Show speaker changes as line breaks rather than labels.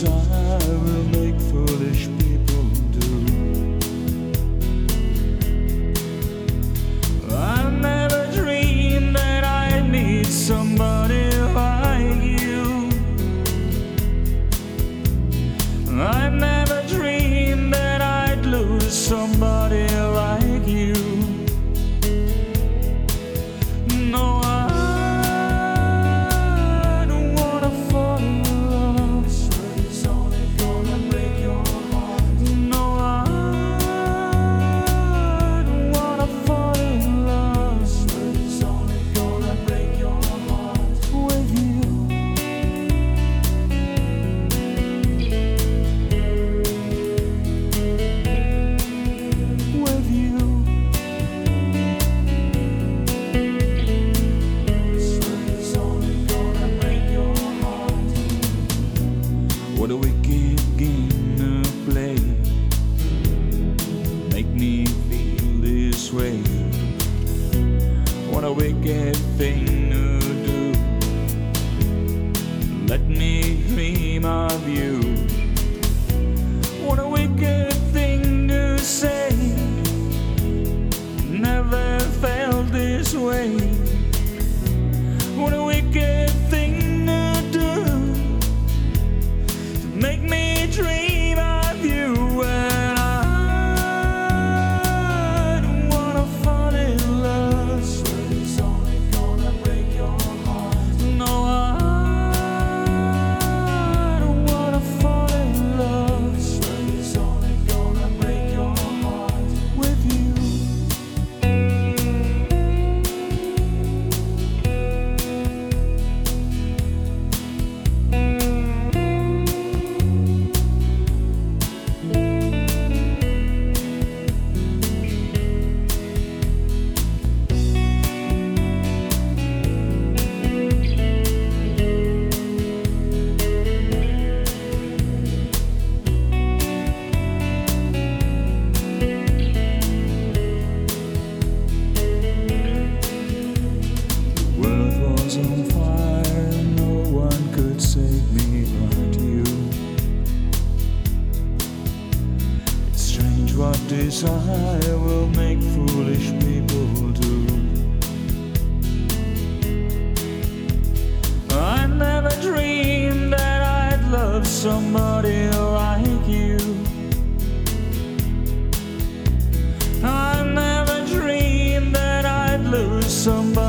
转 Let me dream of you. What a wicked thing to say. Never felt this way. What a wicked thing to do. To make me. desire will make foolish people do. I never dreamed that I'd love somebody like you. I never dreamed that I'd lose somebody.